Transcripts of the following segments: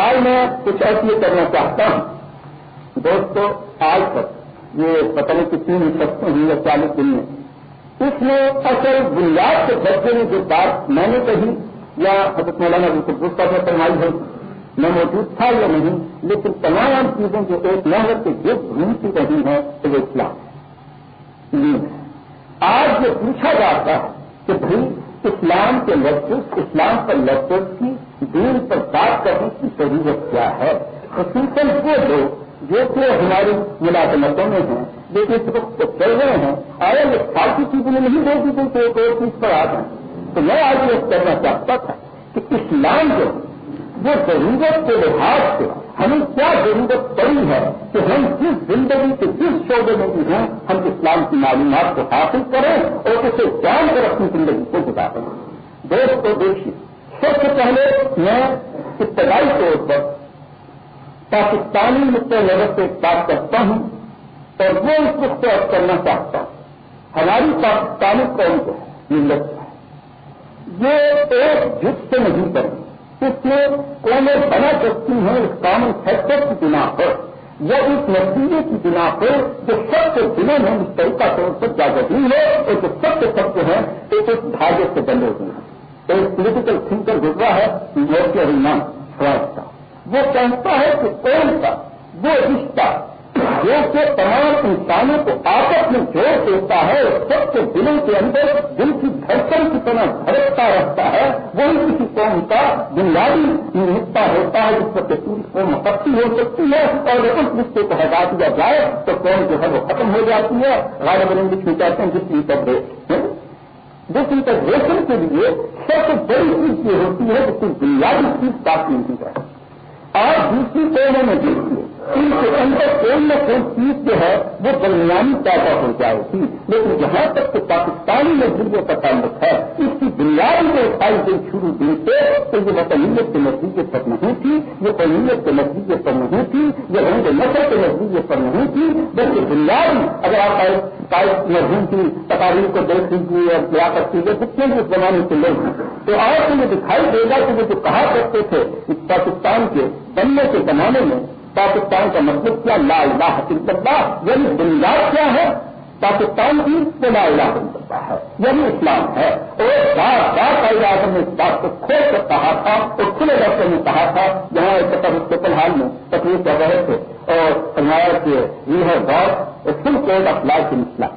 آج میں کچھ ایسی کرنا چاہتا ہوں۔ دوستو، آج تک یہ پتہ نہیں کتنی سکتے ہیں یا چالیس دن میں۔ اس میں اصل بنیاد کے درجے میں جو بات میں نے کہی، یا حضرت مولانا بالکل پر فرمائی ہے، میں موجود تھا یا نہیں، لیکن تمام چیزیں جو ایک محنت کے گرد گھومتی رہی ہیں تو وہ اسلام جی، آج یہ پوچھا جاتا ہے کہ بھائی، اسلام کے لفظ، اسلام پر لفظ کی دین پر بات کرنے کی ضرورت کیا ہے؟ خصوصاً وہ لوگ جو کہ ہماری ملازمتوں میں ہیں لیکن اس وقت چل رہے ہیں آیا یہ فالتو چیزوں میں نہیں دے دی کہ ایک اور چیز پر آ جائیں تو میں آج یہ کہنا چاہتا تھا کہ اسلام جو وہ ضرورت کے لحاظ سے ہمیں کیا ضرورت پڑی ہے کہ ہم جس زندگی کے جس شعبے میں بھی ہیں، ہم اسلام کی معلومات کو حاصل کریں اور اسے جان کر اپنی زندگی کو گزاریں۔ دوست کو دیکھیے سب سے پہلے میں ابتدائی طور پر پاکستانی نقطۂ نظر سے بات کرتا ہوں اور وہ اس وقت کرنا چاہتا ہوں۔ ہماری پاکستانی قوم کو ملت ہے۔ یہ ایک جھٹ سے نہیں کریں اس میں قومیں بنا سکتی ہیں، اس کامن فیکٹر کی بنا پر۔ یا اس نتیجے کی بنا پر جو سب سے دنوں میں مستقبہ طور پر جاگتی ہے اور جو سب سے سب جو ہے ایک ایک دھاگے سے بندے ہوئے ہیں۔ ایک پولیٹیکل تھنکر گزرا ہے نیویارک کے رحمان فراج کا وہ کہتا ہے کہ کون کا وہ رشتہ جو کہ تمام انسانوں کو آپس میں جوڑ دیتا ہے، سب کے دلوں کے اندر دل کی دھڑکن کی طرح دھڑکتا رہتا ہے، وہی کسی قوم کا بنیادی نسخہ ہوتا ہے جس پر پوری قوم مقصی ہو سکتی ہے۔ اور اس رشتے کو ہٹا دیا جائے تو قوم جو ہے وہ ختم ہو جاتی ہے۔ غالب میں کہتے ہیں، جس کی طرح جس انٹرگریشن کے لیے سب سے بڑی چیز یہ ہوتی ہے کہ کوئی بنیادی چیز باقی نہیں ہے۔ اور دوسری کوئی میں دیکھیے ان کے اندر کوئی نہ کوئی چیز جو ہے، وہ درمیانی پیدا ہو جائے گی۔ لیکن جہاں تک کہ پاکستانی مزدوروں کا تعلق ہے، اس کی بنیادی جو اٹھائی گئی شروع دن سے تو یہ وطنیت کے نزدیک پر نہیں تھی، یہ قومیت کے نزدیک پر نہیں تھی، یہ رنگ نسل کے نزدیک پر نہیں تھی، بلکہ بنیادی اگر آپ مرحوم کی تقاریر کو دیکھ لیجیے اور کیا کرتی ہے جتنے بھی زمانے کے لوگ ہیں۔ تو آج تو یہ دکھائی دے گا کہ وہ جو کہا کرتے تھے پاکستان کے بننے کے زمانے میں، پاکستان کا مطلب کیا؟ لا الہ اللہ یعنی بنیاد کیا ہے؟ پاکستان کی وہ لا الہ الا ہے یعنی اسلام ہے۔ اور بار بار قائد اعظم نے اس بات کو کھول کر کہا تھا، اور کھلے رستے میں کہا تھا، جہاں ایک سطح اس کے فی الحال میں تکلیف کر رہے تھے اور فرمایا کہ یہ ہے دور full code of life in Islam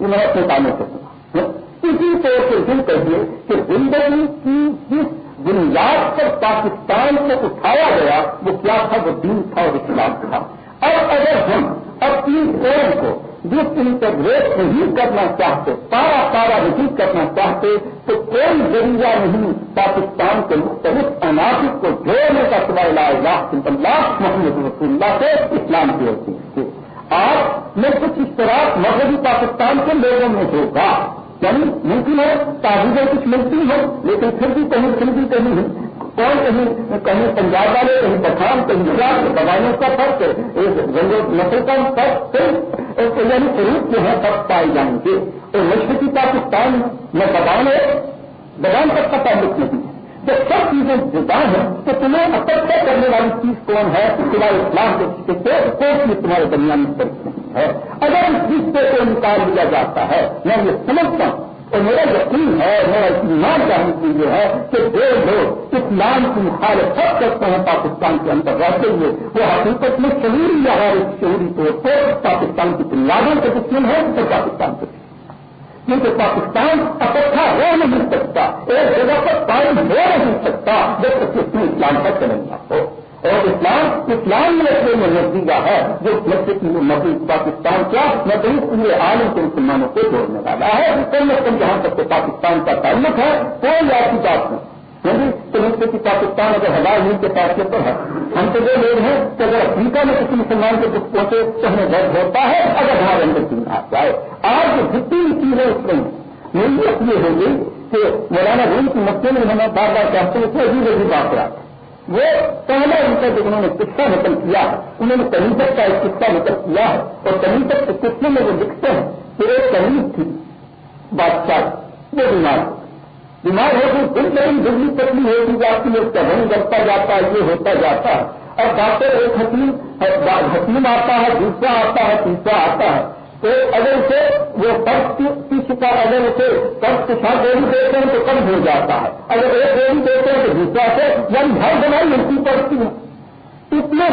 یہ میں اپنے کاموں سے سنا۔ اسی طور سے دل کہیے کہ زندگی کی جس بنیاد پر پاکستان کو اٹھایا گیا، وہ کیا تھا؟ وہ دین تھا اور اسلام تھا۔ اور اگر ہم اپنی قوم کو جس انٹرگریٹ نہیں کرنا چاہتے پارا پارا نہیں کرنا چاہتے، تو کوئی ذریعہ نہیں پاکستان کے مختلف عناصر کو جوڑنے کا سوائے اللہ محمد رسول اللہ سے اسلام کی ہوتی ہے آج میں کچھ اس طرح مغربی پاکستان کے لوگوں میں ہوگا یعنی ممکن ہے تعبیریں کچھ ملتی ہیں لیکن پھر بھی کہیں، پھر بھی کہیں۔ کون کہیں کہیں پنجاب والے، کہیں پٹھان، کہیں گجرات دوائیوں کا فرق ایک نسل کا فرق یعنی فروخ جو ہے فرق پائے جائیں گے تو مشرقی پاکستان میں دبان ہے دبان تک کا تعلق نہیں ہے۔ جب سب چیزیں جدا ہیں، تو تمہیں اکٹھا کرنے والی چیز کون ہے؟ تمہارے اسلام کے کون سی تمہارے درمیان میں ہے۔ اگر اس رشتے کو نکال دیا جاتا ہے، میں یہ سمجھتا ہوں۔ اور میرا یقین ہے، میرا ایمان چاہنے کے لیے ہے کہ جو لوگ اسلام کی مخالفت کرتے ہیں پاکستان کے اندر رہتے ہوئے، وہ حقیقت میں شعوری یا شعوری طور پر پاکستان کی بنیادوں کے دشمن ہے اور پاکستان کے۔ کیونکہ پاکستان اکٹھا ہو نہیں سکتا، ایک جگہ پر قائم ہو نہیں سکتا جب تک اس میں اسلام کا چلنا ہو اسلام اسلام میں اپنے میں نزدیکہ ہے، جو مزید پاکستان کیا مزید پورے عالم کے مسلمانوں کو جوڑنے والا ہے۔ کم از کم جہاں تک کہ پاکستان کا تعلق ہے، کوئی ایسی بات نہیں۔ یعنی پاکستان اگر ہزار میل کے فیصلے پر ہے، ہم تو وہ لوگ ہیں کہ اگر افریقہ میں کسی مسلمان کے دکھ پہنچے تو ہمیں درد ہوتا ہے، اگر ہمارے اندر چین آ جائے۔ آج جتنی چیزیں اس میں نیت یہ ہوگی کہ مولانا روم کی مسئلے میں ہمیں بار بار کہتے ہیں کہ عجیب عجیب واقعات۔ وہ پہلا ان کا جو انہوں نے قصہ نقل کیا ہے، انہوں نے کہیں تک کا ایک قصہ نقل کیا ہے، اور کہیں تک کے قصے میں وہ لکھتے ہیں کہ ایک قریب تھی، بادشاہ، وہ بیمار۔ بیمار ہوتی پھر کہیں بجلی پتلی ہوتی جاتی ہے، اس کا رنگ بڑھتا جاتا ہے، یہ ہوتا جاتا ہے۔ اور ڈاکٹر ایک حکیم حکیم آتا ہے، دوسرا آتا ہے، تیسرا آتا ہے۔ تو اگر اسے وہ فرق کی شکار اگر اسے فرق کے ساتھ گولی دیتے ہیں تو کم ہو جاتا ہے۔ اگر ایک گولی دیتے ہیں تو دوسرا سے یعنی ہر بنائی ملتی پڑتی ہے۔ اتنے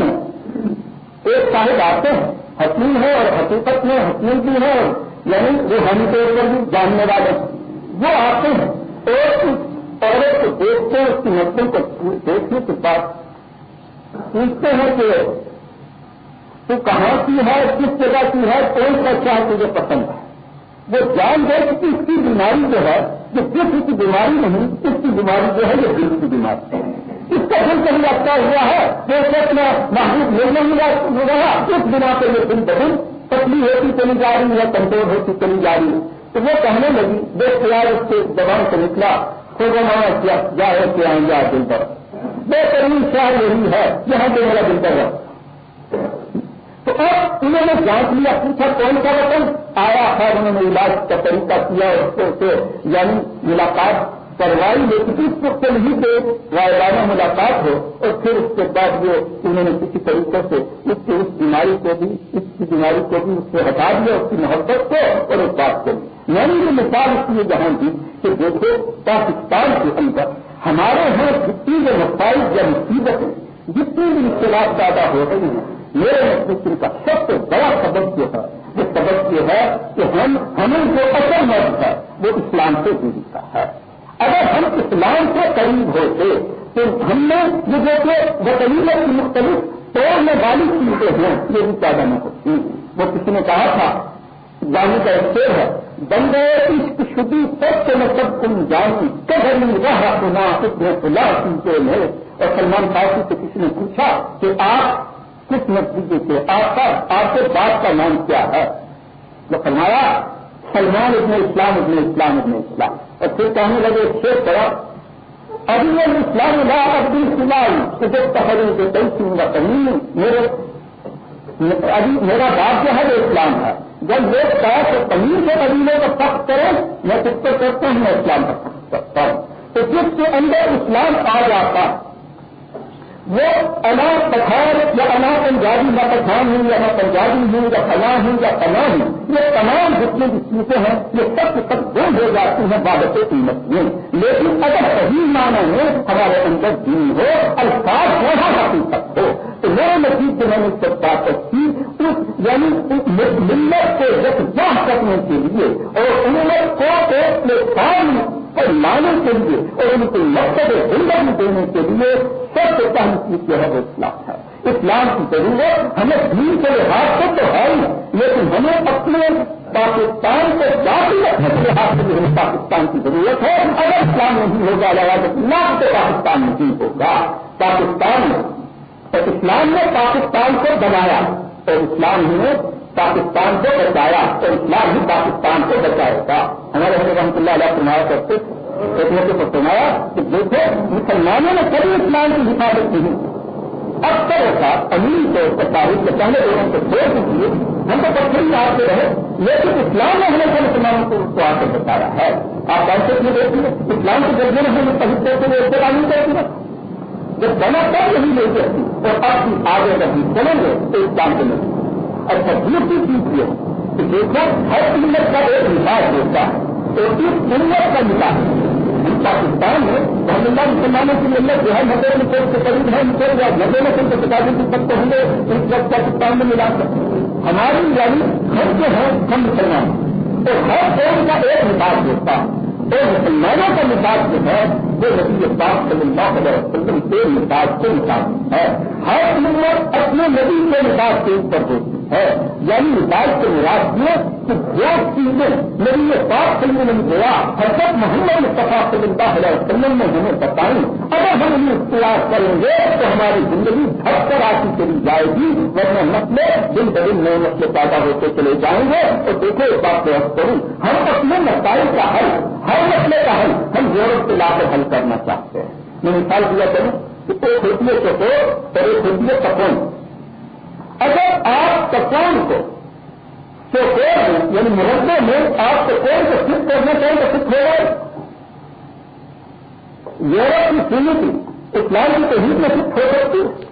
ایک صاحب آتے ہیں، حکیم ہے اور حقیقت میں حکیم بھی ہے یعنی وہ ہم طور پر بھی جاننے والے وہ آتے ہیں۔ اور اس عورت کو دیکھتے ہیں، اس کی نسلوں کو دیکھنے کے بعد پوچھتے ہیں کہ تو کہاں کی ہے، کس جگہ کی ہے، کون سا کیا تجھے پسند ہے؟ وہ جان گئے کہ اس کی بیماری جو ہے، جو جسم کی بیماری نہیں، اس کی بیماری جو ہے، یہ دل کی بیماری ہے۔ اس کا دل کہیں اچھا ہوا ہے، جو سچ میں محبوب نہیں رہا اس بنا پہ یہ دل بدل، پتلی ہوتی چلی جا رہی ہے، کمزور ہوتی چلی جا رہی ہے۔ تو وہ کہنے لگی بے خیال اس کے زبان سے نکلا، خود مانا کیا جائے کہ آئیں گے دل پر۔ بہترین شہر یہی ہے، جہاں پہ میرا دل پر تو اب انہوں نے جانچ لیا، پوچھا کون سا وطن؟ آیا ہے انہوں نے علاج کا طریقہ کیا اس کو یعنی ملاقات کروائی، لیکن اس وقت نہیں تھے وائرانہ ملاقات ہو، اور پھر اس کے بعد وہ انہوں نے کسی طریقے سے اس کی، اس بیماری کو بھی، اس کی بیماری کو بھی اس سے ہٹا دیا، اس کی محبت کو اور اس بات کو میں نے یعنی یہ مثال اس لیے جہاں دی کہ دیکھو، پاکستان کے اندر ہمارے یہاں جتنی جو مسائل یا مصیبتیں جتنی بھی اختلاف پیدا ہو رہی ہیں میرے نتیجے کا سب سے بڑا سبق جو ہے وہ سبق یہ ہے کہ ہم ہمیں جو اصل مرد ہے، وہ اسلام سے جڑی کا ہے۔ اگر ہم اسلام سے قریب ہوتے، تو ہم نے جو دیکھے وہ قریبت کی مختلف توڑنے والی چیزیں ہیں، یہ بھی پیدا نہ ہوتی۔ وہ کسی نے کہا تھا، جانے کا ایک شیر ہے، بندے، عشق شدی سب سے مطلب میں سب تم جانی کبھی رہا سنا کھلا سنتے میں اور سلمان فارسی سے کسی نے پوچھا کہ آپ کس نتیجے سے آپ کا آپ کے باپ کا نام کیا ہے؟ جو فرمایا، سلمان ابن اسلام ابن اسلام ابن اسلام۔ اور پھر کہنے لگے شیر پڑا ابھی اسلام لا ابھی سلائی کہ جب تحریر کے کئی سنوں گا کہیں میرے، ابھی میرا باپ جو ہے، وہ اسلام ہے۔ جب لوگ کہا کہ پنیر کے قبیلے کا سخت کریں، میں کس کو کرتا ہوں، میں اسلام کا سخت کرتا ہوں۔ تو جس کے اندر اسلام آ جاتا وہ انا پٹھان یا انا پنجابی نہ پٹھان ہوں یا نہ پنجابی ہوں یا فلاں ہوں یا پناہ ہوں، یہ تمام جتنی بھی چیزیں ہیں، یہ سب کے سب دو ہو جاتی ہیں بابت قیمت میں۔ لیکن اگر صحیح معنی میں ہمارے اندر دین ہو، الفاظ وہاں حقیقت ہو، تو میرے نتیج سے میں نے اس پر بات کی، اس یعنی ملت کو یکجا کرنے کے لیے اور امت کو ایک پلیٹ فارم پر لانے کے لیے اور ان کو مقصد زندگی دینے کے لیے سب سے پہلی چیز جو ہے وہ اسلام ہے۔ اسلام کی ضرورت ہمیں دین کے لحاظ سے تو ہے ہی، لیکن ہمیں اپنے پاکستان کو جاتی رکھنے کے لحاظ سے ہمیں پاکستان کی ضرورت ہے۔ اگر اسلام نہیں ہوگا لگا تو اسلام سے پاکستان نہیں ہوگا۔ پاکستان اور اسلام نے پاکستان کو بنایا اور اسلام نے پاکستان کو بچایا اور اسلام ہی پاکستان کو بچائے گا ہمارے حضرت رحمۃ اللہ علیہ فرمایا کرتے ایک موقع پر فرمایا کہ دیکھو، مسلمانوں نے کبھی اسلام کی حفاظت نہیں۔ اکثر ایسا امین طور پر تاریخ کے پہلے لوگوں کو چھوڑ دیجیے ہم تو پتھر ہی آتے رہے، لیکن اسلام نے ہمیشہ مسلمانوں کو اس کو آ کے بتایا ہے۔ آپ ایسے بھی دیکھیے، اسلام کے ذریعے میں ہمیں پہنچتے تھے وہ اتنا نہیں کرتی جب بنا تب نہیں لے جاتی اور اب بھی آگے اگر ہم چلیں گے تو اسلام کے نہیں اچھا دوسری چیز یہ کہ دیکھو، ہر قیمت کا ایک مزاج ہوتا ہے۔ تو اس قیمت کا مزاج ہم پاکستان میں ہم مسلمانوں کی ملت جو ہے نبے میں کے قریب ہے نکل گیا نبے میں کوئی کتابیں کی سب تو ہم نے اس وقت پاکستان میں ملا کر ہماری یعنی ہم جو ہے، ہم مسلمان تو ہر قوم کا ایک مزاج ہوتا ہے۔ تو مسلمانوں کا مزاج جو ہے وہ نبی پاک صلی اللہ علیہ وسلم کے مزاج کے مطابق ہے۔ ہر امت اپنے نبی کے مزاج کے اوپر ہوتی ہے۔ یعنی مثال کے مراد یہ کہ جو چیزیں میری یہ بات سمجھ نہیں گیا حضرت محمد مصطفیٰ صلی اللہ علیہ وسلم نے ہمیں بتائی، اگر ہم انہیں اختیار کریں گے تو ہماری زندگی گھر پر آتی چلی جائے گی، ورنہ مسئلے دن بدن نئے مسئلے پیدا ہوتے چلے جائیں گے۔ تو دیکھو، ایک بات میں کروں، ہم اپنے مسائل کا حل، ہر مسئلے کا حل ہم یورپ سے لا کے حل کرنا چاہتے ہیں۔ میں مثال دیا کروں کہ ایک ہوتی ہے چوکو اور ایک ہوتی ہے اگر آپ کپان کو چوکور یعنی مربع میں آپ کپور کو فٹ کرنا چاہیں تو فٹ ہو گئے یورپ کی سیمی اسلام کی توحید میں صرف ہو سکتی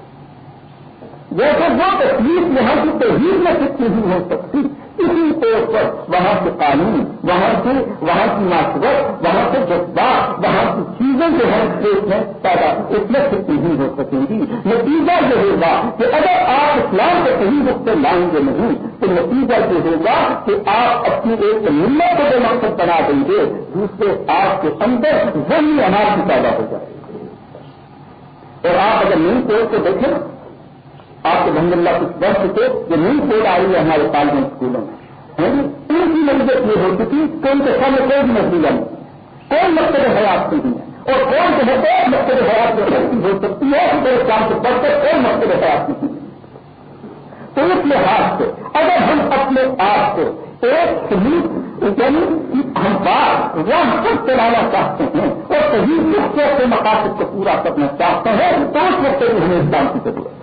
جیسے وہ تصویر یہاں کی توحید میں صرف نہیں ہو سکتی۔ اسی طور پر وہاں کے قانون، وہاں سے وہاں کی معاشرت وہاں کے جذبات، وہاں کی چیزیں جو ہے دیش میں پیدا، اس میں سے نہیں ہو سکیں گی۔ نتیجہ یہ ہوگا کہ اگر آپ اسلام کو صحیح روپ سے لائیں گے نہیں، تو نتیجہ یہ ہوگا کہ آپ اپنی ایک ملت کو جو مقصد بنا دیں گے۔ دوسرے آپ کے اندر وہی اناج پیدا ہو جائے۔ اور آپ اگر نیند توڑ کو دیکھیں آپ کے بند اللہ کچھ بڑھ چکے جو نیند کوڈ آئی ہے ہمارے تعلیم اسکولوں میں۔ ہاں جی؟ ان کی نظر یہ ہو چکی کہ ان کے سامنے کوئی بھی نتیجہ نہیں کوئی مقصد حیات نہیں ہے۔ اور کون سے ہوتے ہیں مقصد حیات جو ہو سکتی ہے میرے کام سے پڑھ کر کوئی مقصد حیات نہیں تو اس لحاظ سے اگر ہم اپنے آپ کو ایک صحیح یعنی ہم بات وہاں تک چلانا چاہتے ہیں اور صحیح رشتے سے مقاصد کو پورا کرنا چاہتے ہیں، تو اس وقت بھی ہمیں اسلام کی ضرورت ہے۔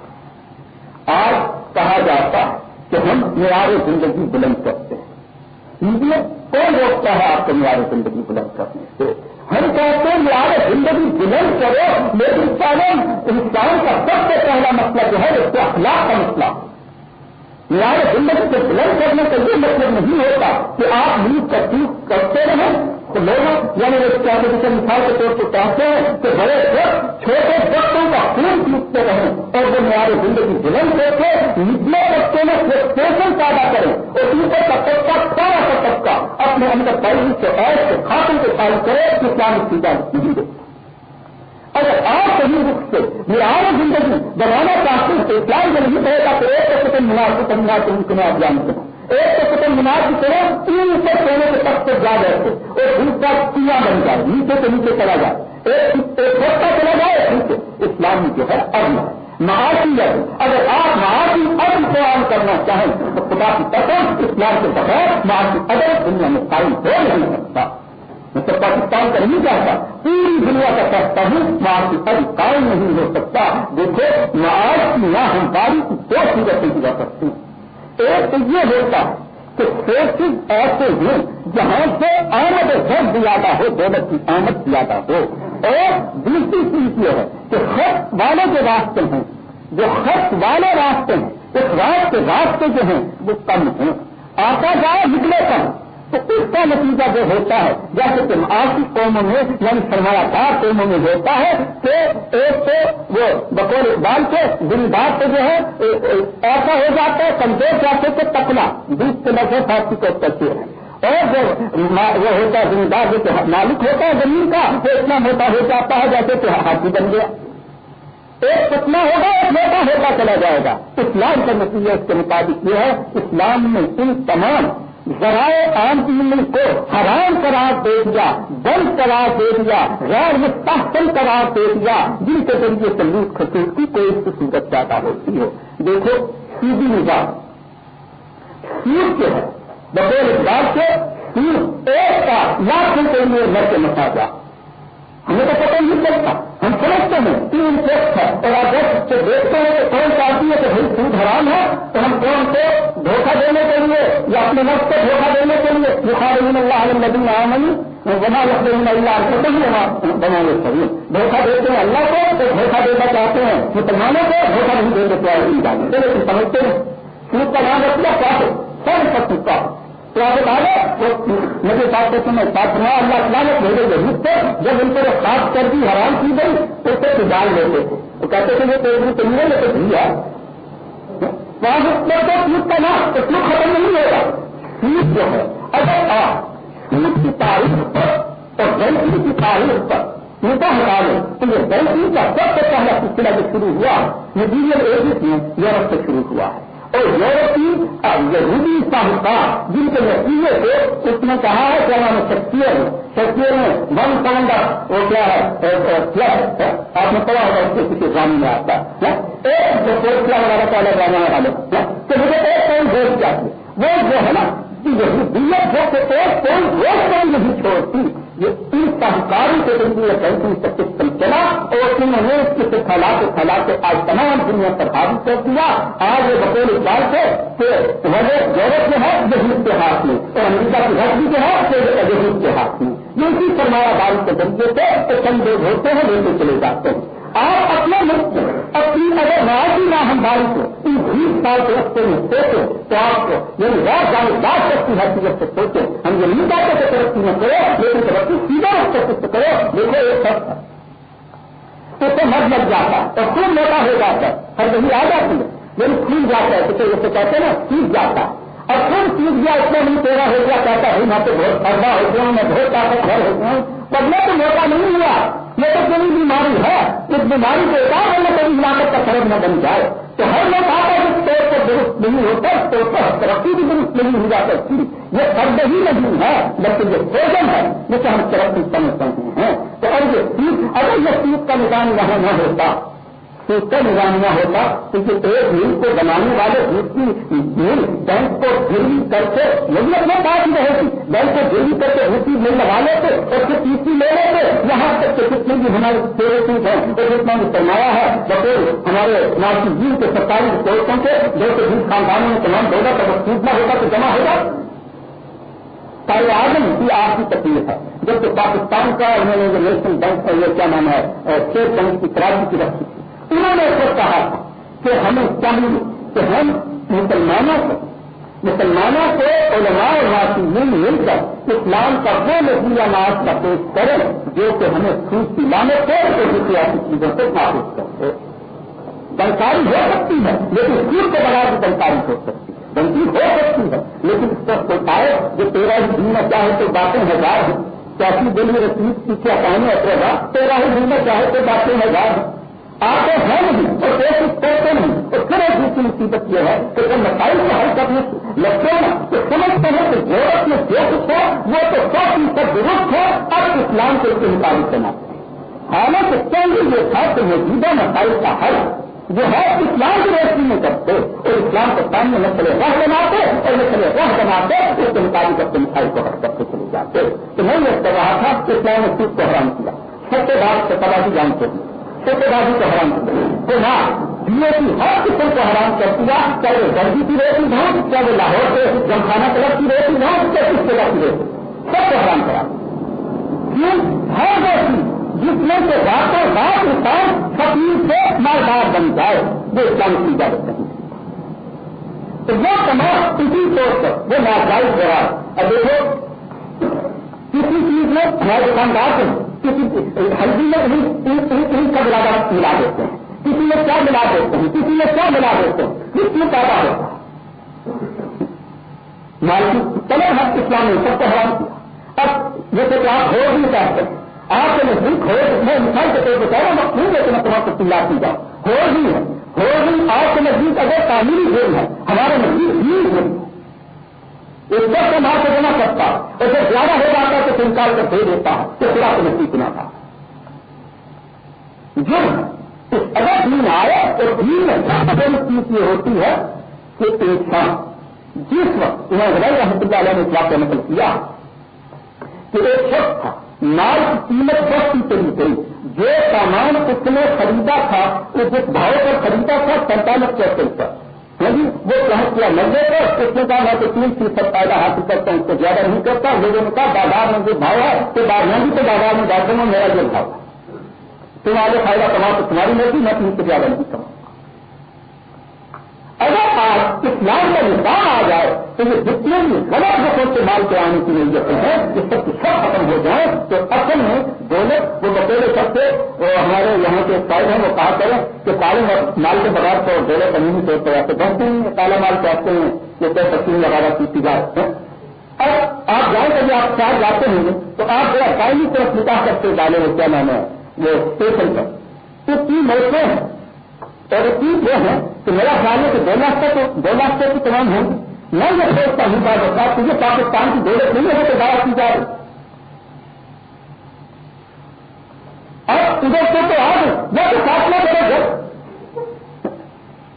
آج کہا جاتا ہے کہ ہم معیار زندگی بلند کرتے ہیں۔ کون روکتا ہے آپ کو معیار زندگی بلند کرنے سے ہم کہتے ہیں معیار زندگی بلند کرو، لیکن پہلے انسان کا سب سے پہلا مسئلہ جو ہے اس کو اخلاق کا مسئلہ معیار زندگی کو بلند کرنے کا یہ مطلب نہیں ہوتا کہ آپ ملک کا کرتے رہیں تو لوگ یعنی کیا مثال کے طور پر چاہتے ہیں کہ بڑے چھوٹے بچوں کا خون پیٹتے رہیں اور وہ معیار زندگی بلند کر کے نچلے بچوں میں فرسٹریشن پیدا کریں اور دوسرے کا طبقہ سارا کا طبقہ اپنے اندر پیسے سے ایس کے خاتون کے فائل کرے تو اسلام کی نہیں دے اگر آپ صحیح رخ سے معیار زندگی بنانا چاہتے ہیں تو اسلام جو نہیں کہے گا تو ایک سیکنڈ مناسب کرنا تو ان کو میں آپ جانتے ہیں ایک تو قطب مینار کی طرح تین سو سونے کے تخت سے جا رہے تھے اور دوسرا کنواں بن جائے، نیچے سے نیچے چلا جائے۔ ایک سستا چلا جائے نیچے اسلام جو ہے ارن معاشی ہے اگر آپ معاشی ارن کو عام کرنا چاہیں، تو خدا کی قسم، اسلام کے بغیر معاشی ادب دنیا میں قائم ہو نہیں سکتا۔ میں تو پاکستان کا نہیں چاہتا پوری دنیا کا کہتا ہوں، معاشی ادب قائم نہیں ہو سکتا۔ دیکھو معاش کی نہ ہماری کی دو صورتیں کی جا سکتی ہیں۔ ایک تو یہ ہوتا ہے کہ فیسز ایسے ہیں جہاں سے آمد سب زیادہ ہو، دولت کی آمد زیادہ ہو۔ اور دوسری چیز یہ ہے کہ خط والے جو راستے ہیں۔ جو خط والے راستے ہیں، اس رات کے راستے جو ہیں، وہ کم ہیں۔ آتا جائے، نکلے کم۔ تو اس کا نتیجہ جو ہوتا ہے، جیسے کہ معاشی قوموں میں یعنی سرمایہ دار قوموں میں ہوتا ہے کہ ایک تو وہ بقول اقبال کے دن بات سے جو ہے ایسا ہو جاتا ہے، کمزور جاتے تھے تکلا بیس کے لگے فارسی کو کرتے ہیں اور جو وہ ہوتا ہے زمیندار جو مالک ہوتا ہے زمین کا، وہ اتنا موٹا ہو جاتا ہے جیسے کہ ہاتھی بن گیا۔ ایک کتنا ہوگا، ایک موٹا ہوتا چلا جائے گا۔ اسلام کا نتیجہ اس کے مطابق یہ ہے، اسلام میں ان تمام ذرائع عام دین کو حرام قرار دے دیا بند قرار دے دیا، غیر مستحکم قرار دے دیا، جن کے ذریعے سلوک خصوص کی کوئی صورت پیدا ہوتی ہو۔ دیکھو، سیدھی نظام سود کے ہے، بطور اقبال سے سود ایک کا لاکھوں کے لیے گھر کے مساجا ہمیں تو پتہ نہیں چلتا۔ ہم سمجھتے ہیں تین ٹیکس ہے اور آپ جب دیکھتے ہیں کہ کون چاہتی ہے کہ بھائی سود حرام ہے، تو ہم کون کو دھوکہ دینے کے لیے یا اپنے وقت کو دھوکہ دینے کے لیے بخار اللہ ندی عامنی بنا رکھتے ہیں اللہ کو نہیں بنانے چاہیے دھوکہ دیتے ہیں اللہ کو، تو دھوکہ دینا چاہتے ہیں۔ مسلمانوں کو دھوکہ نہیں دیں گے پیار لیکن سمجھتے ہیں۔ سود کا نام رکھنا کیا ہے سب سب کا تو آپ بتایا مجھے بات کرتے ہیں ساتھ میں اللہ تعالیٰ بھیجے گئے جس سے جب ان کو خاص کر دی، حرام کی گئی تو اسے سجال لیتے تھے۔ وہ کہتے تھے یہ تیز تو نہیں لیتے تھے یار وہاں پر تو کا نام تو سوٹ ختم نہیں ہوگا سوٹ جو ہے، اگر آپ سوٹ کی تاریخ پر اور بینکنگ کی تاریخ پر نیتا ہٹا لیں، تو یہ بینکنگ کا سب سے پہلا سلسلہ جو شروع ہوا، یہ ڈیجیل ایجنٹ میں یورپ سے شروع ہوا ہے۔ اور یورپی اور یہودی ساہوکار جن کے نتیجے سے اس نے کہا ہے کہ ہمارے شخصیت شخصیت میں ون پاؤنڈر وہ کیا ہے؟ آپ نے پڑھا ہوگا اس کے کسی گانے میں آتا ہے ایک جو کوٹلا وغیرہ پہلے جانے والے تو مجھے ایک پوائنٹ ووٹ چاہیے وہ جو ہے نا کہ یہودیت جو کہ ایک پوائنٹ ووٹ نہیں چھوڑتی؟ یہ ان سہکاری کے ذریعے بینکنگ کا سسٹم چلا اور انہوں نے اس کے پھیلاتے پھیلاتے آج تمام دنیا پر حاوی کر دیا۔ آج یہ بطور اقبال سے کہ وہ یورپ میں ہے یہود کے ہاتھ میں، اور امریکہ کی حق بھی جو ہے یہود کے ہاتھ میں۔ یہ اسی سرمایہ داری کے ذریعے سے تو چند لوگ ہوتے ہیں، لیتے چلے جاتے ہیں۔ آپ اپنے ملک میں اپنی اگر راجی نہ ہماری کو، ان بیس سال کے رستے میں سوچے تو آپ کو یعنی رات جانے بات سکتی حیثیت سے سوچے ہم یہ نہیں چاہتے کہ ترقی میں کرو، لیکن ترقی سیدھا رستے سے کرو، دیکھو ایک شخص ہے۔ تو تو مت لگ جاتا ہے، اور خون موٹا ہو جاتا ہے، ہر وہی آ جاتی ہے۔ یعنی کھل جاتا ہے تو جیسے کہتے ہیں نا سیکھ جاتا ہے۔ اور خون سیکھ گیا اس میں نہیں تیرا ہو گیا، کہتا ہے میں تو بہت فرما ہو گیا ہوں، میں بہت طاقت گھر ہو گیا ہوں۔ پر میں تو موقع نہیں ہوا۔ یہ تو کوئی بیماری ہے، اس بیماری کے ایک میں کبھی ہلاکت کا سرد نہ بن جائے، تو ہر لوگ آتا ہے جس طور پر درست نہیں ہوتا اس طور پر ترقی بھی درست نہیں ہو جا سکتی یہ فرد ہی نہیں ہے، بلکہ یہ فوجن ہے، جسے ہم ترقی سمجھ سکتے ہیں۔ تو اگر یہ سیٹ اگر یہ سیٹ کا نظام یہاں نہ ہوتا تو اس کا نظام نہ ہوتا؟ کیونکہ ایک مل کو بنانے والے دوسری مل بینک کو گروی کر کے یہی اپنے پاس ہی رہے گی بینک کو گروی کر کے دوسری مل لگا لیتے اور پھر تیسری لے لیتے۔ یہاں تک کہ کتنی بھی ہمارے سیوٹنگ ہیں تو جتنا بھی سرمایا ہے، بطور ہمارے ناسک جی کے سرکاری کوٹوں کے جو کہ خاندانوں میں تمام ہوگا تو ٹوٹنا ہوگا تو جمع ہوگا آدم کی آپ کی تکلیف ہے۔ جبکہ پاکستان کا انہوں نے جو نیشنل بینک کا یہ کیا نام ہے اسٹیٹ بینک کی خرابی کی رکھی انہوں نے خود کہا تھا کہ ہمیں چاہیے کہ ہم مسلمانوں کو مسلمانوں کو علماء اور ناسین مل کر اسلام کا وہ نتیجہ ناز کا پیش کریں جو کہ ہمیں سوچ پلانے کو سیاسی چیزوں سے محفوظ کرتے بنکاری ہو سکتی ہے، لیکن سوچ کے بغیر بھی بنکاری ہو سکتی ہے۔ بنکی ہو سکتی ہے، لیکن اس پر پائے جو تیرہ ہی دن چاہے تو باتیں ہزار ہیں کیسی دلی رسید پیچھے پہنے اپنے گا تیرہ ہی دن چاہے تو باتیں ہزار ہیں آتے ہیں نہیں اور کوشش کرتے نہیں تو پھر ایک دوسری مصیبت یہ ہے کہ جب مسائل کو حل کرنے لگتے ہیں تو سمجھتے ہیں کہ یورپ میں جو کچھ ہے، وہ تو سو فیصد درست ہے۔ اب اسلام کو اس کے مطابق کرنا حالانکہ چند یہ تھا کہ موجودہ مسائل کا حل جو ہے، اسلام کی روشنی میں کرتے اور اسلام کے سامنے مسئلے راہ بناتے اور مسئلے راہ بناتے، اس کے مطابق اپنے مسائل کو حل کرتے چلے جاتے۔ تو میں یہ کر رہا تھا کہ اسلام نے سوکھ کو حرام کیا۔ سب سے بات سے پتا بھی جانتے ہیں۔ چھوٹے بازی کو حرام کر تو نہ دیے کی ہر قسم کو حرام کر دیا چاہے وہ گرجی کی ریٹنگ ہو، چاہے وہ لاہور سے جمخانہ کلب کی ریٹنگ ہو، چاہے کس جگہ کی ریٹنگ سب کو حرام کرا۔ کیوں ہر وہ چیز جس میں سے راتوں رات انسان فقیر سے مالدار بن جائے، وہ اسلام کی اجازت نہیں تو وہ تمام اسی طور پر وہ ناجائز ہو رہا ہے اب دیکھو، کسی چیز میں ہمارے دکاندار سے کسی ہلدی میں انہیں کا ملا ملا دیتے ہیں۔ کسی میں کیا ملا دیتے ہیں؟ کسی میں کیا ملا دیتے ہیں؟ کس میں پیدا ہوتا ہے؟ مالکی چلے ہم اسلام نے سب کو حرام کیا۔ اب جیسے کہ آپ ہو نہیں چاہتے آپ کے نزدیک ہو میں انسان کے طور پر کہہ رہا ہوں میں لیکن تمام کو تلا کی جاؤ ہو ہی ہے۔ ہو ہی آپ کے نزدیک اگر تعمیری گیم ہے، ہمارے نزدیک ہی ہے۔ ایک وقت ماں سے جمع کرتا اور جب زیادہ ہو جاتا ہے انکار کر دے دیتا ہے تو خدا کو نصیب نہ تھا۔ جو اگر دین آئے تو دین میں چیز یہ ہوتی ہے کہ انسان جس وقت انہوں نے رحمت اللہ علیہ نے اس واقعہ نقل کیا، کہ ایک شخص تھا، مال کی قیمت دس کی چلی گئی جو سامان اس نے خریدا تھا وہ جس بھاؤ پر خریدا تھا، سینتالیس پرسینٹ پر۔ جی وہ پہنچ کیا لگے گا اس نے کہا میں تو تین فیصد فائدہ حاصل کرتا ہوں، اس کو زیادہ نہیں کرتا، لوگوں نے کہا، بازار میں جو بھاؤ ہے تو بازار بھی تو بازار میں جاتا ہوں، میرا جو بھاؤ۔ تم آگے فائدہ کما تو تمہاری مرضی، میں تم سے زیادہ نہیں کماؤں۔ اگر اسلام کا نظام آ جائے تو یہ جتنے بھی غلط نسل کے مال کے آنے کی ضرورتیں ہیں یہ سب کی سب ختم ہو جائیں تو اصل میں دولت وہ بطور سب سے ہمارے یہاں کے سائڈ ہیں، وہ کہا کریں کہ کالے مال کے بغیر تو دولت امین طور پر ایسے بہتے ہیں کالا مال کہتے ہیں کہ کوئی تقسیم وغیرہ کی جاتے ہیں اور آپ جائیں کبھی آپ چار جاتے ہیں تو آپ ذرا پہلی طرف نکاح کرتے ڈالے وہ کیا نام ہے، وہ اسٹیشن پر۔ تو تین موقع ہیں۔ اور چیز یہ ہے کہ میرا خیال ہے کہ دو لاکھ تک دو لاکھ تک تمام ہوں میں یہ سوچتا ہوں بات ہوتا تجھے پاکستان کی دولت نہیں ہے تو دعوت کی جائے۔ اور ادھر سے تو آج میں تو فاصلہ کرے گا۔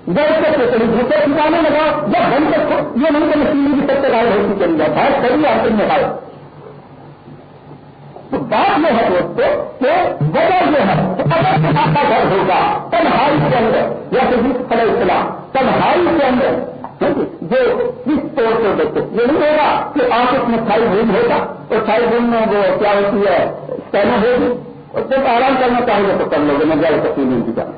جب اس سے چلی دوسرے ٹھکانے لگا جب بند تک یہ نہیں کہ مشین کی سب سے گائے ہوتی چلی جائے، بھائی کری آپ میں آئے تو بات یہ ہے دوستوں کہ وجہ یہ ہے کہ اگر آپ کا گھر ہوگا، تنہائی کے اندر، یا پھر علیہ السلام تنہائی کے اندر۔ جو اس توڑ توڑ دیتے یہ نہیں ہوگا کہ آفس میں سائی روم ہوگا، اور سائی روم میں وہ کیا ہوتی ہے؟ کہنا ہوگی۔ اور جب آرام کرنا چاہیے تو کر لو گے، میں زیادہ تفصیل نہیں کی جانا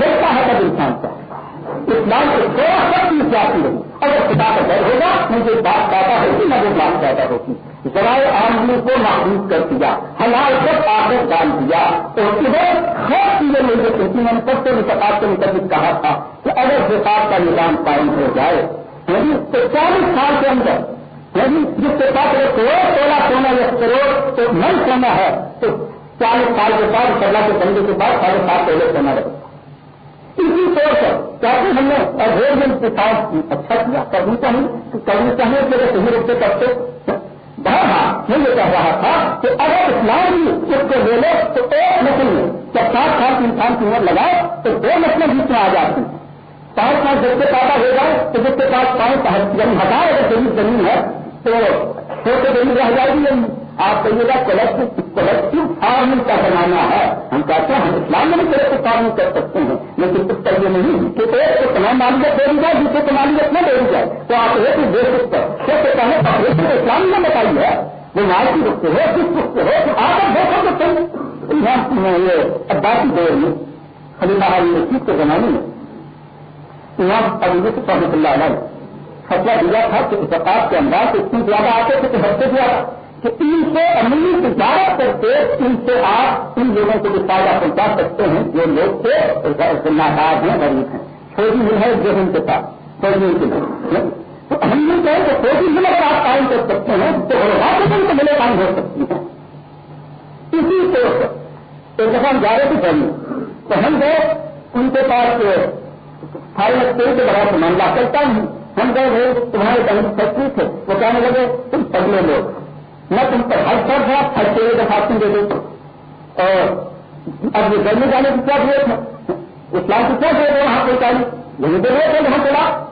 دیکھتا ہے کب انسان کا۔ اسلام کو تھوڑا سا چیز جاتی ہے اگر خدا کا ڈر ہوگا، مجھے بات پیدا ہوگی نہ وہ بات پیدا ہوگی ذرائع آمدنی کو محدود کر دیا حلال کو آگے ڈال دیا۔ تو ادھر خاص چیزیں مجھے کیونکہ میں نے سب سے متقاب کے متعلق کہا تھا کہ اگر حساب کا نظام قائم ہو جائے یعنی تو چالیس سال کے اندر یعنی جس کے پاس ایک کروڑ سولہ سونا یا کروڑ تو نہیں سونا ہے، تو چالیس سال کے بعد، سولہ کے بندے کے بعد ساڑھے سات پہلے سونا رہے۔ اسی طور پر چاہتے ہم نے ادھر کے ساتھ اچھا کیا، کرنی چاہیے کرنی چاہیے کہ اگر صحیح روپ سے کرتے بہرحال میں یہ کہہ رہا تھا کہ اگر اسلام بھی اس کو لے لو تو ایک نسل میں جب سات سال کی انسان کی عمر لگائے تو دو نسلیں بیچ میں آ جاتی۔ پانچ سال جب سے پیدا ہو جائے تو جس کے پاس پانچ زمین یعنی ہزار اگر زمین زمین ہے تو چھوٹے زمین رہ جائے گی۔ آپ کہیے گا کلیکٹو فارمنگ کا بنانا ہے. ہم کہتے ہیں، ہم اسلام میں بھی کلیکٹو فارمنگ کر سکتے ہیں، لیکن اس کا یہ نہیں کہ ایک کو تمام مالیت دے دی جائے، دوسرے کو مالیت نہ دے دی جائے۔ تو آپ ایک ہی دے سکتے سب سے پہلے اسلام میں بتائی ہے۔ وہ مال کی ہو کس رخ ہو تو آپ دیکھو تو صحیح۔ یہ عباسی دور میں خلیفہ یونیورسٹی کے زمانے میں امام ابو رحمۃ اللہ علیہ فیصلہ دیا تھا کہ زکات کے انداز اتنی زیادہ آتے تھے کہ ہفتے زیادہ۔ کہ ان سے امیر تجارت کر کے ان سے آپ ان لوگوں کو بھی فائدہ پہنچا سکتے ہیں، جو لوگ تھے ناکار ہیں، غریب ہیں۔ چھوٹی مل ہے جو ان کے ساتھ چھوٹی مل کے تو ہم یہ کہیں کہ چھوٹی مل اگر آپ قائم کر سکتے ہیں، تو ان کو ملے قائم ہو سکتی ہیں اسی طور پر ایک دفعہ ہم جا رہے تھے گھر تو ہم گئے، ان کے پاس سارے تیل کے بڑا سامان لا کرتا ہوں۔ ہم گئے، وہ تمہارے بہن فیکٹری تھے۔ وہ کہنے لگے، تم پگلے لوگ۔ میں تم پر ہر سر تھا ہر چیڑے کا خاتون دے دوں اور اب یہ گرمی جانے کی کیا ضرورت ہے؟ اسلام کی کیا ضرورت ہے وہاں پہ چاہیے یہی ضرورت ہے وہاں چلا۔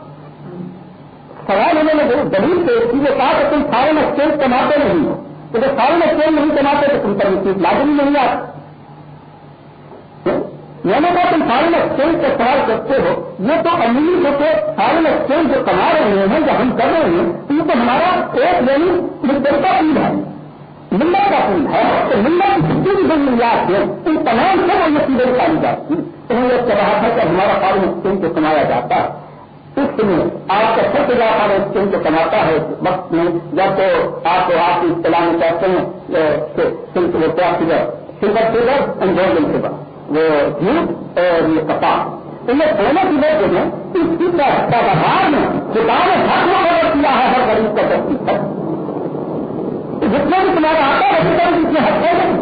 سوال انہوں نے دلیل سے یہ کہا کہ تم فارن ایکسچینج کماتے نہیں ہو۔ تو جب فارن ایکسچینج نہیں کماتے، تو تم پر یہ چیز لازمی نہیں آتی۔ یعنی میں نے کہا تم فارن ایکسچینج کا سوال کرتے ہو۔ یہ تو امیر ہو کے فارن ایکسچینج جو کما رہے ہیں، جو ہم کر رہے ہیں، یہ تو ہمارا ایک یعنی مدر کا پول ہے۔ ملا کا پول ہے۔ تو ملا کی جتنی بھی ضروریات ہیں، ان تمام سے وہ یہ چیزیں پائی جاتی تو میں یہ کہہ تھا کہ ہمارا فارن ایکسچینج جو کمایا جاتا ہے۔ اس میں آپ کا سب سے زیادہ فارن ایکسچینج جو کماتا ہے۔ وقت میں جب تو آپ کو آپ کی اطلاع میں کہتے ہیں silver silver and golden silver وہ جھوٹ اور یہ کپاس ان میں سونے کی وجہ جو ہے اس کی پیداوار میں کتاب حق مقرر کیا ہے ہر غریب کا تصدیق ہے جتنے بھی تمہارا آتا ہے، اسی طرح حق ہے۔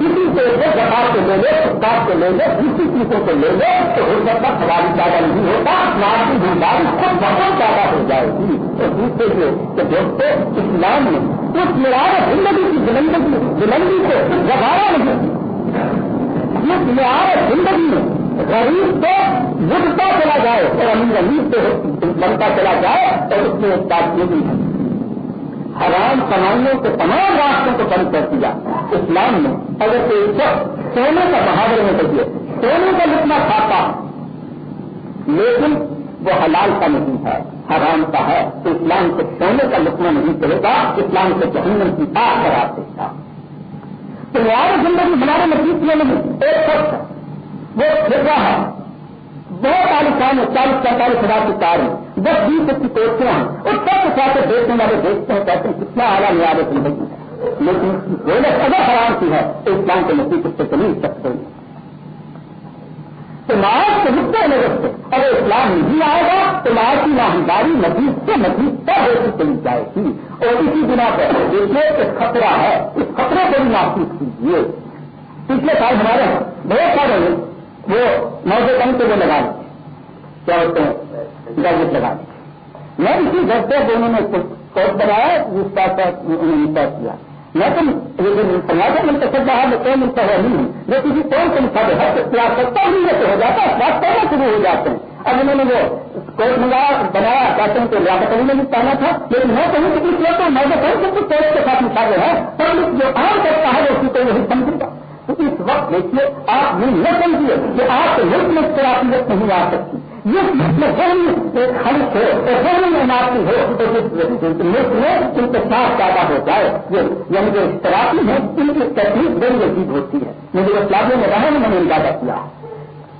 کسی سے زکات کو لے لے کتاب کو لے لے دوسری چیزوں کو لے لے، تو ہو سکتا سواری پیدا نہیں ہوتا اسلام کی بیماری خود بہت پیدا ہو جائے گی۔ اور دوسرے سے کہ دوستوں اسلام میں اس معیار زندگی کی بلندگی بلندی کو گزارا نہیں۔ اس معیار زندگی میں غریب کو بڑھتا چلا جائے اور امیر امیر سے بنتا چلا جائے اور اس میں ایک بات یہ بھی ہے۔ حرام کمائیوں کے تمام راستوں کو بند کر دیا۔ اسلام میں اگر کوئی شخص سونے کا بہادر میں کریے سونے کا لکھنا کھاتا لیکن وہ حلال کا نہیں ہے، حرام کا ہے، تو اسلام کو سونے کا لکھنا نہیں کرے گا، اسلام کو جہنم کی آگ کرا دیتا تو ہماری زندگی ہمارے نتیج میں نہیں، ایک شخص وہ پھر ہے۔ بہت عالیشان ہے، چالیس پینتالیس ہزار کی کار ہے دس بیس کی کوچیاں ہیں۔ اس سب کے ساتھ دیکھنے والے دیکھتے ہیں، کہتے ہیں کتنا اعلیٰ معیار زندگی ہے لیکن دولت اگر حرام کی ہے تو اسلام کے نتیج اس سے چلی سکتے ہیں تو معاش کے مدعے نظر سے اگر اسلام نہیں آئے گا، تو معاش کی ماہداری نتیج سے نتیج پر ہوتی چلی جائے گی۔ اور اسی بنا پر دیکھیے ایک خطرہ ہے، اس خطرے کو بھی محسوس کیجیے۔ پچھلے سال ہمارے بہت سارے وہ نوجوان کے وہ لگا لیں کیا ہوتے ہیں؟ گیجٹ لگا لیں میں اسی گھر سے دونوں نے کوٹ بنایا، جس کا انہوں نے طے کیا۔ میں تو سماجی منتخب رہا میں کوئی ملتا ہے نہیں۔ میں کسی کون سے ملتا ہے۔ اختیار کرتا ہوں یہ تو ہو جاتا ہے۔ بات کرنا شروع ہو جاتے ہیں۔ اب انہوں نے وہ کوٹ منگایا، بنایا، کہتے ہیں کہ لیاقت علی نے بھی پہنا تھا۔ لیکن میں کہوں کہ اس لیے تو میں نے کہوں کہ کوٹ کے ساتھ مقابلے ہیں پبلک جو عام کرتا ہے، وہ اسی کو وہی سمجھے گا تو اس وقت دیکھیے آپ یہ نہ سمجھیے کہ آپ ملک میں خلافیت نہیں آ سکتی۔ یہ خرچ ہو اور ذہنی مناسب ہو تو ملک میں انتخاب پیدا ہو جائے۔ یعنی جو اشتراکی ہے، ان کی تکلیف بڑی عجیب ہوتی ہے۔ مجھے اسلامیہ میں رہنے میں نے اندازہ کیا۔ ہے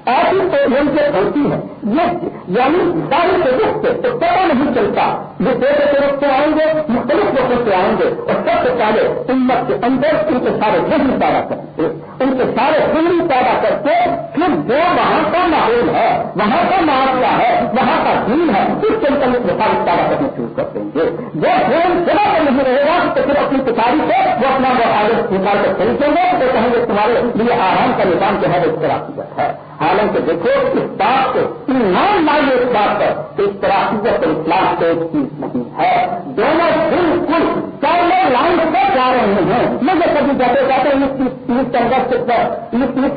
ایسی تو سے ہوتی ہے، یہ یعنی ظاہر کے رخ سے تو پتا نہیں چلتا۔ یہ دیکھے کے رخ سے آئیں گے، مختلف رخوں سے آئیں گے۔ اور سب سے پہلے امت کے اندر ان کے سارے ذہن پیدا کرتے ان کے سارے فلم پیدا کرتے پھر جو وہاں کا ماحول ہے، وہاں کا معاشرہ ہے، وہاں کا دین ہے۔ اس کے متعلق رسالت پیدا کرنا شروع کر دیں گے۔ جو فون جگہ پر نہیں رہے گا تو پھر اپنی پچھاڑی سے وہ اپنا وہ آگے نکال کر خریدیں گے۔ تو کہیں گے تمہارے لیے آرام کا نظام جو ہے وہ اس طرح ہے۔ حالانکہ دیکھو، اس بات کو ایمان لائیے اس بات پر کہ اس طرح کی اسلام سے ایک چیز نہیں ہے، دونوں بالکل پہلے لائن سے جا رہے ہیں۔ مجھے کبھی جاتے جاتے اس چیز کے اندر اس چیز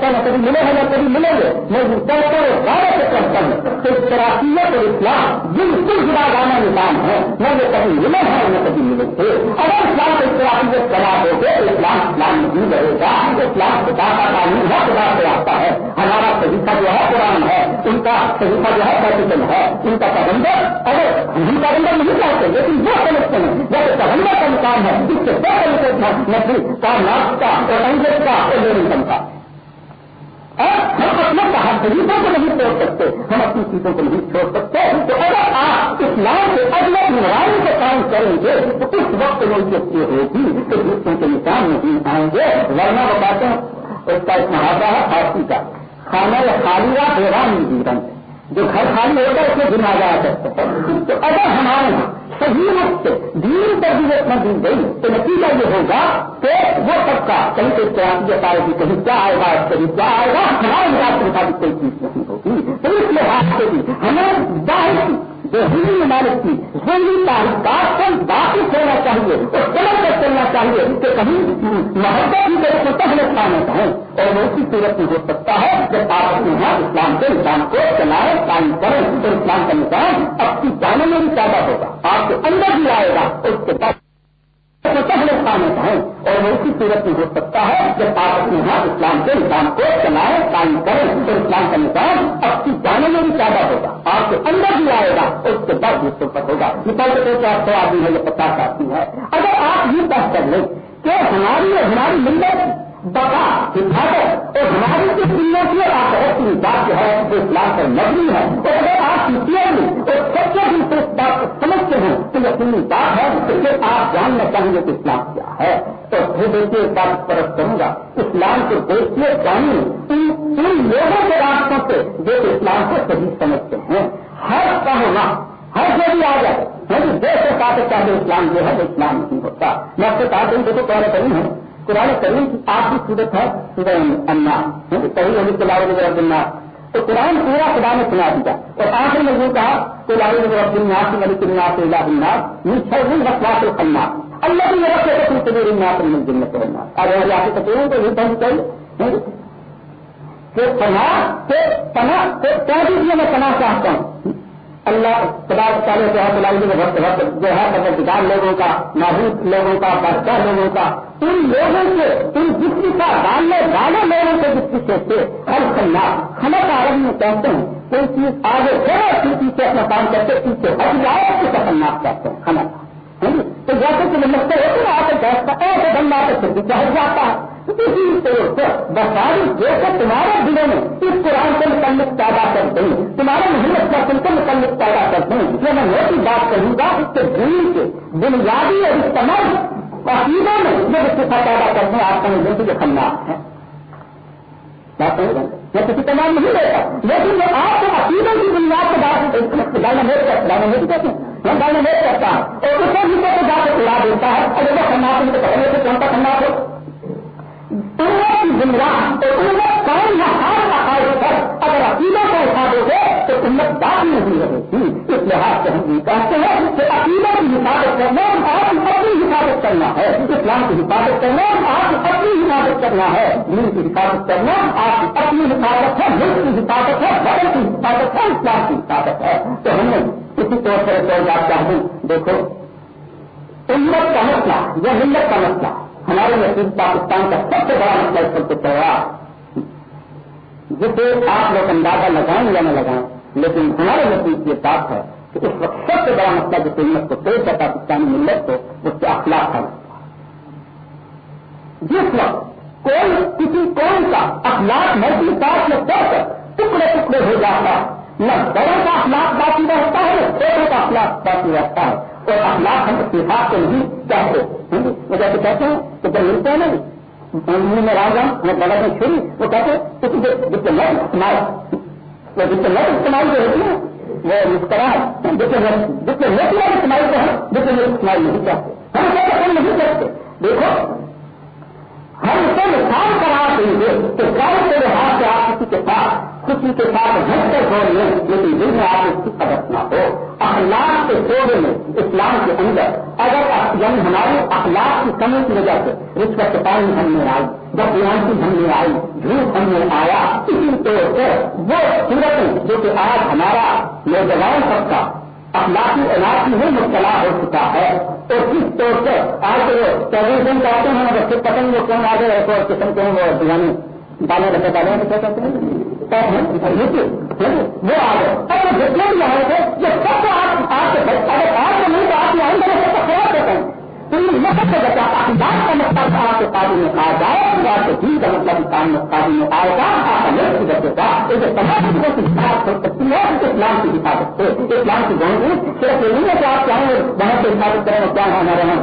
سے نہ کبھی ملے ہیں، نہ کبھی ملیں گے۔ میں چلتا ہوں زیادہ سے کرتا ہوں۔ تو اس طرح اور اسلام بالکل جدا گانا نظام ہے۔ نہ یہ کبھی ملے ہیں، نہ کبھی ملے تھے۔ اگر اسلام کو اس طرح کرا دو گے اسلام اسلام نہیں رہے گا۔ اسلام خدا کا قانون ہے خدا سے آتا ہے۔ ہمارا صحیفہ جو ہے قرآن ہے، ان کا صحیفہ جو ہے پیٹیشن ہے، ان کا پابندر اگر ہم پابندر نہیں چاہتے، لیکن وہ سمجھتے ہیں جیسے پابندر کا مقام ہے، اس سے دو طریقے کا نسل کا ناس کا، اور انگریز کا، اور لوگ کا۔ اور ہم اپنے طریقوں کو نہیں چھوڑ سکتے، ہم اپنی چیزوں کو نہیں چھوڑ سکتے، تو اگر آپ اسلام کے اگلے نگرانی سے کام کریں گے، تو اس وقت وہ یہ ہوگی کہ دوسروں کے نشان نہیں آئیں گے، ورنہ بتاتے ہیں اس کا ایک محاورہ ہے فارسی کا۔ خانہ یا خالی یا بیران جیون جو گھر خالی ہوگا اس میں گنا جا سکتا ہے۔ تو اگر ہمارے یہاں صحیح وقت دین پر بھی اتنا دی گئی تو نتیجہ یہ ہوگا کہ وہ سب کا کہیں کوئی ترقی آئے گی، کہیں کیا آئے گا کہیں کیا آئے گا، ہمارے حساب کے مطابق کوئی چیز نہیں ہوگی۔ تو اس لحاظ سے بھی ہمیں ظاہر جو ہندو ممالک کی۔ ہندی تعلقات پر واپس ہونا چاہیے اور سمجھ کر چلنا چاہیے کہ کہیں محبت کی طرف کو پہلے پانا چاہیں اور وہ اسی صورت میں ہو سکتا ہے جب آپ اپنے یہاں اسلام کے نظام کو چلائیں، قائم کریں اور اسلام کا نظام اپنی جانے میں بھی پیدا ہوگا، آپ کے اندر بھی آئے گا، اس کے بعد پہلے پانا چاہیں اور وہ اسی صورت میں ہو سکتا ہے جب آپ اپنے یہاں اسلام کے نظام کو چلائیں، قائم کریں تو اسلام کا نظام اب کی جانے میں بھی پیدا ہوگا، آپ کے اندر بھی آئے گا، اور اس کے بعد بھی پر ہوگا۔ مثال کے طور پر سو آدمی ہے یا پچاس آدمی ہے اگر آپ یہ بات کر لیں کہ ہماری اور ہماری ملت بقا، حفاظت اور ہماری جو سنت کی اور آپ کی بات جو ہے، وہ اسلام پر مبنی ہے۔ اور اگر آپ میں اور سچے دل سے اس بات کو سمجھتے ہیں تو یہ سنی بات آپ کہ اسلام کیا ہے، تو پھر دیکھیے ایک بات پرست کروں گا، اسلام کو دیکھیے جانیے ان لوگوں کے راستوں سے جو اسلام کو صحیح سمجھتے ہیں۔ ہر کہنا ہر جو بھی آ جائے یعنی دیش سے کہا چاہے اسلام جو ہے وہ اسلام نہیں ہوتا۔ میں آپ سے کہا دوں، دیکھو قرآن کریم ہے، قرآن کریم کی آپ کی صورت ہے، سورہ انا صحیح علی صلی اللہ علیہ وسلم تو قرآن پورا خدا نے سنا دیا۔ اور آخر میں یہ کہا کہ لال رب الناس، ملک الناس، الہ الناس نیچر رسوات الخناس۔ اللہ کی رب سے کسی سبیر الناس من جنت الناس اگر اللہ کی تقریر تو یہ پہنچ گئی کہ پناہ کے پناہ کے پہنچ میں پناہ چاہتا ہوں۔ اللہ خدا تعالیٰ جو ہے بلائی جو ہے جو ہے پدار لوگوں کا محبوب لوگوں کا، بادشاہ لوگوں کا، ان لوگوں سے، ان جسم کا ڈالنے والے لوگوں سے جس کی سے ہر کرنا ہمیں عرب میں کہتے ہیں، کوئی چیز آگے تھوڑا سی پیچھے اپنا کام کرتے پیچھے ہٹ جائے تو خطرناک کہتے ہیں کھانا تو جیسے کہ لگتے ہوتے ہیں آپ گیس کا ایسے بننا تو پھر پیچھے ہٹ جاتا ہے۔ اسی طور پر بساری جیسے تمہارے دلوں میں اس قرآن کے متعلق پیدا کر دیں تمہارے محمد کا کے متعلق پیدا کر دیں یہ میں ایسی بات کروں گا، اس کے دین کے بنیادی اور اس تمام عقیدوں میں یہ استفا پیدا کرتے ہیں۔ آپ سمجھیں کہ یہ خناس ہے۔ میں کسی تمام نہیں دیتا لیکن میں آپ کو عقیدوں کی بنیاد کے بعد ڈالنا کہتے ہیں میں گانے نہیں کرتا اور اور اس کو جا کے اڑا دیتا ہے۔ اور جب خناس مجھے پہلے سے کون سا خناس ہو کی گمراہ اور امت قائم یا ہار کا خواہش کر اگر عقیدہ کو اٹھا دو گے تو امت بات نہیں رہے گی اس لحاظ سے ہم یہ کہتے ہیں کہ عقیدہ کی حفاظت کرنا آپ اپنی حفاظت کرنا ہے۔ اسلام کی حفاظت کرنا آپ اپنی حفاظت کرنا ہے۔ دین کی حفاظت کرنا آپ اپنی حفاظت ہے۔ ملک کی حفاظت ہے بدل کی حفاظت ہے، اسلام کی حفاظت ہے۔ تو ہم نے اسی طور پر ایک بات چاہوں دیکھو، امت کا مسئلہ یا ملت کا مسئلہ۔ ہمارے نصیب پاکستان کا سب سے بڑا مسئلہ جسے آپ لوگ اندازہ لگائیں یا نہ لگائیں لیکن ہمارے نتیج یہ بات ہے کہ اس وقت سب سے بڑا مسئلہ جو قیمت کو پیش ہے پاکستانی ملت کو اس کے اخلاق کا جس وقت کوئی کسی قوم کا اخلاق مرضی ساتھ میں پڑھ کر ٹکڑے ٹکڑے ہو جاتا ہے، نہ بڑوں کا اخلاق باقی رہتا ہے، نہ چھوٹوں کا اخلاق باقی رہتا ہے۔ اور اخلاق ہم اتفاق کو نہیں چاہتے۔ ہاں جی، وہ جیسے کہتے ہیں تو جب ملتے ہیں نا میں راجا میں بڑا میں چھوڑی وہ کہتے ہیں ڈپلومیٹ استعمال وہ ڈپلومیٹ استعمال جو ہوتی ہے، وہ مسکراہٹ جتنے جتنے نیٹ استعمال کو ہے جتنے لوگ استعمال نہیں چاہتے ہم کہتے ہیں نہیں کرتے۔ دیکھو، ہم اسے مثال کرا دیں گے کہ کل کے لحاظ سے آپ کسی کے ساتھ خوشی کے ساتھ گھر کر ہو لیں لیکن دل میں آپ اس کی قدر نہ ہو۔ اخلاق کے شعبے میں، اسلام کے اندر، اگر یعنی ہماری اخلاق کی کمی کی وجہ سے رشوت پانی ہم میں آئی جب بیانتی ہم میں آئی جھوٹ ہم میں آیا، اسی طور پر وہ صورتیں جو کہ آج ہمارا نوجوان سب کا اخلاقی علاقی میں مبتلا ہو چکا ہے، اور کس طور پر آج ٹیلیویژن چاہتے ہیں، اگر پھر پتنگ وہ کون آگے ایک اور قسم کے وہ یعنی ڈالے رکھے ڈالے کیا کہتے ہیں۔ یعنی وہ آ گئے۔ اور جتنے بھی آئے تھے، یہ سب آپ آپ کے اگر آپ کو نہیں تو آپ آئیں گے تو خراب کرتے ہیں مطلب بچہ اخبار کا مطلب آپ کے قابل میں آ جائے آپ کے دین کا مطلب کام قابل میں آئے گا آپ کا نیٹ بچے گا ایک تمام چیزوں کی حفاظت ہو سکتی ہے اسلام کی حفاظت سے اسلام کی جانگی صرف یہ نہیں ہے کہ آپ چاہیں وہاں سے حفاظت کریں اور کیا ہمارے یہاں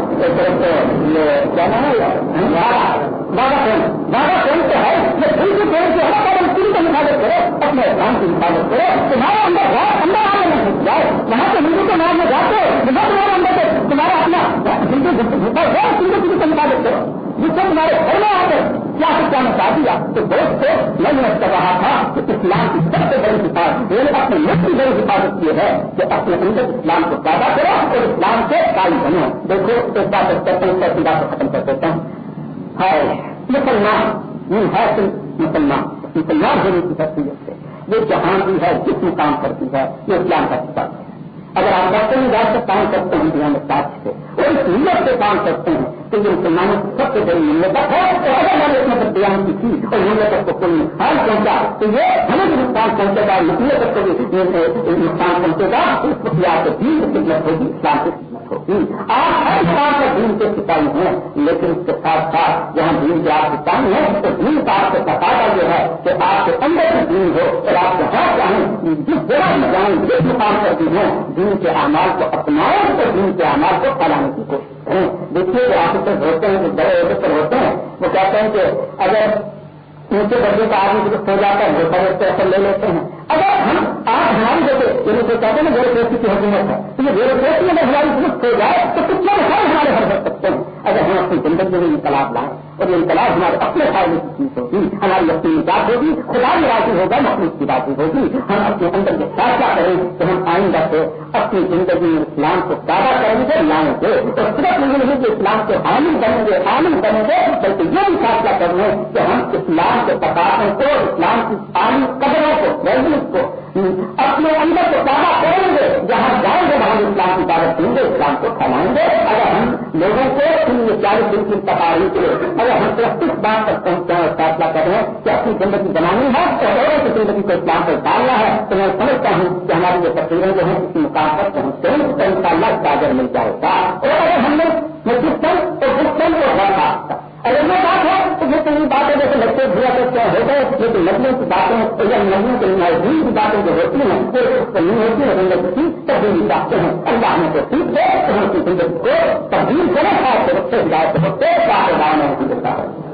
کیا نام ہے بابا کون بابا کون تو ہے، یہ دل کی کون سے ہے اور تین کی حفاظت کرو اپنے اسلام کی حفاظت کرو تمہارے اندر اندر آنے میں گھس جائے۔ وہاں سے ہندو کے نام میں جاتے وہاں تمہارے اندر سے تمہارا اپنا ہندو کسی سے مطابق کرو جس سے تمہارے گھر میں آ کر کیا سے کیا بتا دیا تو دوست کو میں نے کر رہا تھا کہ اسلام کی سب سے بڑی حفاظت، میں نے اپنے ملک کی بڑی حفاظت کی ہے کہ اپنے اندر اسلام کو پیدا کرو اور اسلام سے قائم بنو۔ دیکھو، ایک بات کرتے ہیں ایسی بات کو ختم کر دیتا ہوں۔ ہے مسلمان یہ ہے مسلمان۔ مسلمان ہونے کی حیثیت سے۔ یہ جہاں بھی ہے، جس مقام کرتی ہے، یہ اسلام کا کتاب ہے۔ اگر آپ ڈاکٹر میں جا کام کرتے ہیں دنیا میں ساتھ سے۔ اور اس نیت سے کام کرتے ہیں تو یہ مسلمانوں کی سب سے بڑی نیت ہے، اور اگر میں نے اس میں بیان کی تھی اور نیت کو کوئی نقصان پہنچا تو یہ ہمیں بھی نقصان پہنچے گا نیت کو بھی نقصان پہنچے گا، اس کو آپ کو دین خدمت ہوگی، اسلام کی ہوگی آپ ہر کام کا دین کے سپاہی ہیں، لیکن اس کے ساتھ ساتھ جہاں دین کے آپ سپاہی ہیں تو دین کا آپ سے تقاضا یہ ہے کہ آپ کے اندر بھی دین ہو، اور آپ جہاں چاہیں جس جگہ میں جائیں جس مقام پر بھی ہوں دین کے اعمال کو اپنائیں تو دین کے اعمال کو پھیلانے کی کوشش کریں۔ دیکھیے جو آفیسر ہوتے ہیں، جو بڑے آفیسر ہوتے ہیں، وہ کہتے ہیں کہ اگر اونچے درجے کا آدمی ہو جاتا ہے وہ بڑے پیسے لے لیتے ہیں۔ اگر ہم آج ہماری جیسے یعنی جو کہتے ہیں بیوروکریسی کی حکومت ہے، تو یہ بیوروکریسی اگر ہماری حکومت ہو جائے، تو کچھ ہمارے حل کر سکتے ہیں؟ اگر ہم اپنی زندگی میں انقلاب لائیں۔ اور یہ انقلاب ہمارے اپنے فائدے کی چیز ہوگی۔ ہماری اپنی نجات ہوگی، خدا بھی راضی ہوگا، مخلوق کی باتیں ہوگی۔ ہم اپنے اندر یہ فیصلہ کریں کہ ہم آئندہ سے اپنی زندگی میں اسلام کو پیدا کریں گے، لائیں گے۔ اور صرف یہ نہیں کہ اسلام کے عامل بنیں گے عامل بنیں گے، بلکہ یہ بھی فیصلہ کر لیں کہ ہم اسلام کے تقاضوں کو، اسلام کی عالمی قدروں کو ویلوز کو، اپنے اندر کو پیدا کریں گے۔ جہاں جائیں گے، وہاں اسلام کی دعوت دیں گے اسلام کو پھیلائیں گے اگر ہم لوگوں کو ان چالیس دن کی تقاری کے اگر ہم صرف اس بات تک پہنچتے ہیں اور فیصلہ کر رہے ہیں کہ اپنی زندگی بنانی ہے اور کی زندگی کو اسلام پر ڈالنا ہے۔ تو میں سمجھتا ہوں کہ ہماری یہ تصویریں جو ہیں کسی مقام پر پہنچتے ہیں تو ان شاء اللہ چارجر مل جائے گا۔ اور اگر ہم نے مسلم تو مسلم کو گھر اگر یہ بات ہے باتیں دیا لگتے دھیا کرتے ہیں ہوتے لیکن لگنے کی باتیں یا لگنے کے نزدیک کی باتیں جو ہوتی ہیں، وہ اس پر نہیں ہوتی ہے زندگی کی تبدیلی باتیں ہیں۔ اللہ نے تو ٹھیک ہے تو ہم کی زندگی کو تبدیل کریں خاص طور سے ہدایت ہوتے ہیں کافی دار دیتا ہے